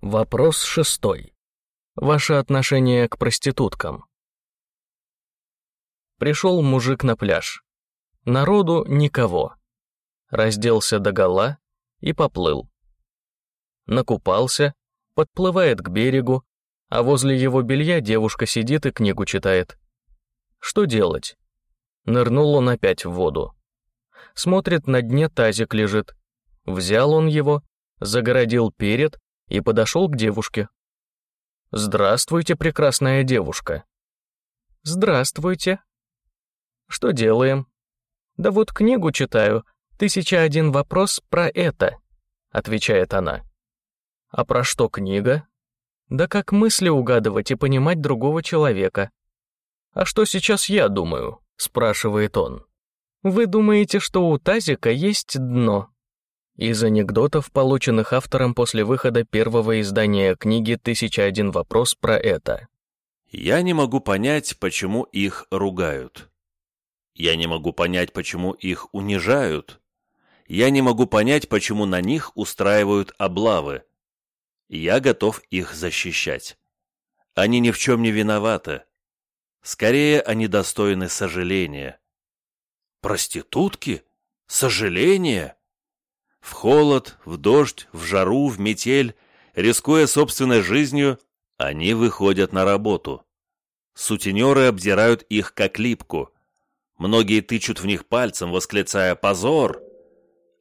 Вопрос шестой. Ваше отношение к проституткам. Пришел мужик на пляж. Народу никого. Разделся догола и поплыл. Накупался, подплывает к берегу, а возле его белья девушка сидит и книгу читает. Что делать? Нырнул он опять в воду. Смотрит, на дне тазик лежит. Взял он его, загородил перед и подошел к девушке. «Здравствуйте, прекрасная девушка». «Здравствуйте». «Что делаем?» «Да вот книгу читаю. Тысяча один вопрос про это», — отвечает она. «А про что книга?» «Да как мысли угадывать и понимать другого человека». «А что сейчас я думаю?» — спрашивает он. «Вы думаете, что у тазика есть дно?» Из анекдотов, полученных автором после выхода первого издания книги «Тысяча один вопрос про это». Я не могу понять, почему их ругают. Я не могу понять, почему их унижают. Я не могу понять, почему на них устраивают облавы. Я готов их защищать. Они ни в чем не виноваты. Скорее, они достойны сожаления. Проститутки? Сожаления? В холод, в дождь, в жару, в метель, рискуя собственной жизнью, они выходят на работу. Сутенеры обдирают их как липку. Многие тычут в них пальцем, восклицая «позор!».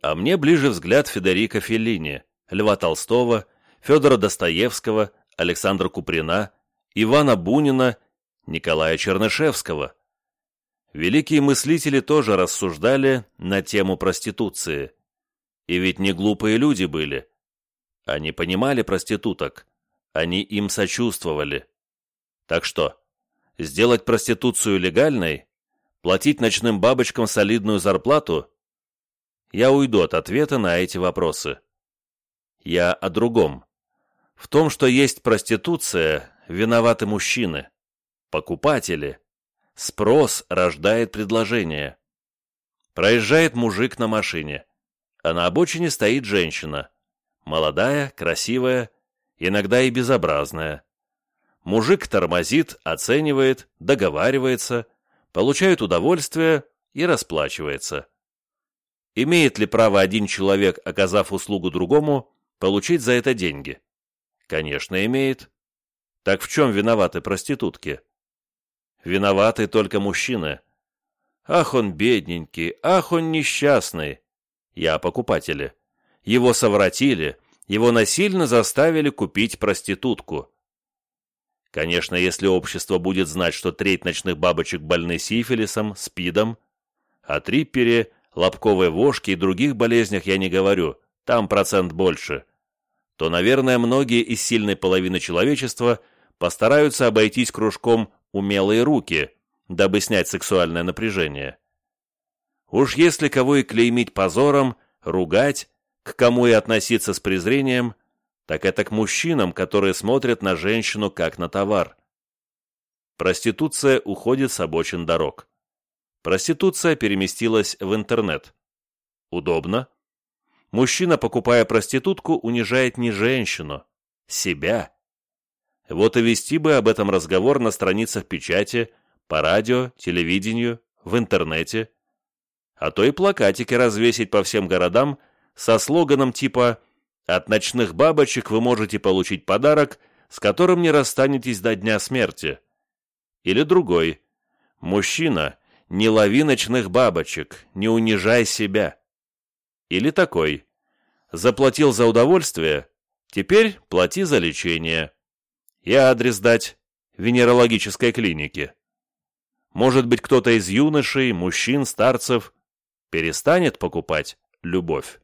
А мне ближе взгляд Федерико Феллини, Льва Толстого, Федора Достоевского, Александра Куприна, Ивана Бунина, Николая Чернышевского. Великие мыслители тоже рассуждали на тему проституции. И ведь не глупые люди были. Они понимали проституток. Они им сочувствовали. Так что, сделать проституцию легальной? Платить ночным бабочкам солидную зарплату? Я уйду от ответа на эти вопросы. Я о другом. В том, что есть проституция, виноваты мужчины. Покупатели. Спрос рождает предложение. Проезжает мужик на машине а на обочине стоит женщина. Молодая, красивая, иногда и безобразная. Мужик тормозит, оценивает, договаривается, получает удовольствие и расплачивается. Имеет ли право один человек, оказав услугу другому, получить за это деньги? Конечно, имеет. Так в чем виноваты проститутки? Виноваты только мужчины. Ах, он бедненький, ах, он несчастный. Я о покупателе. Его совратили, его насильно заставили купить проститутку. Конечно, если общество будет знать, что треть ночных бабочек больны сифилисом, спидом, о триппере, лобковой вошке и других болезнях я не говорю, там процент больше, то, наверное, многие из сильной половины человечества постараются обойтись кружком «умелые руки», дабы снять сексуальное напряжение. Уж если кого и клеймить позором, ругать, к кому и относиться с презрением, так это к мужчинам, которые смотрят на женщину как на товар. Проституция уходит с обочин дорог. Проституция переместилась в интернет. Удобно. Мужчина, покупая проститутку, унижает не женщину, себя. Вот и вести бы об этом разговор на страницах печати, по радио, телевидению, в интернете – а то и плакатики развесить по всем городам со слоганом типа «От ночных бабочек вы можете получить подарок, с которым не расстанетесь до дня смерти». Или другой «Мужчина, не лови ночных бабочек, не унижай себя». Или такой «Заплатил за удовольствие, теперь плати за лечение». И адрес дать венерологической клиники. Может быть, кто-то из юношей, мужчин, старцев – перестанет покупать любовь.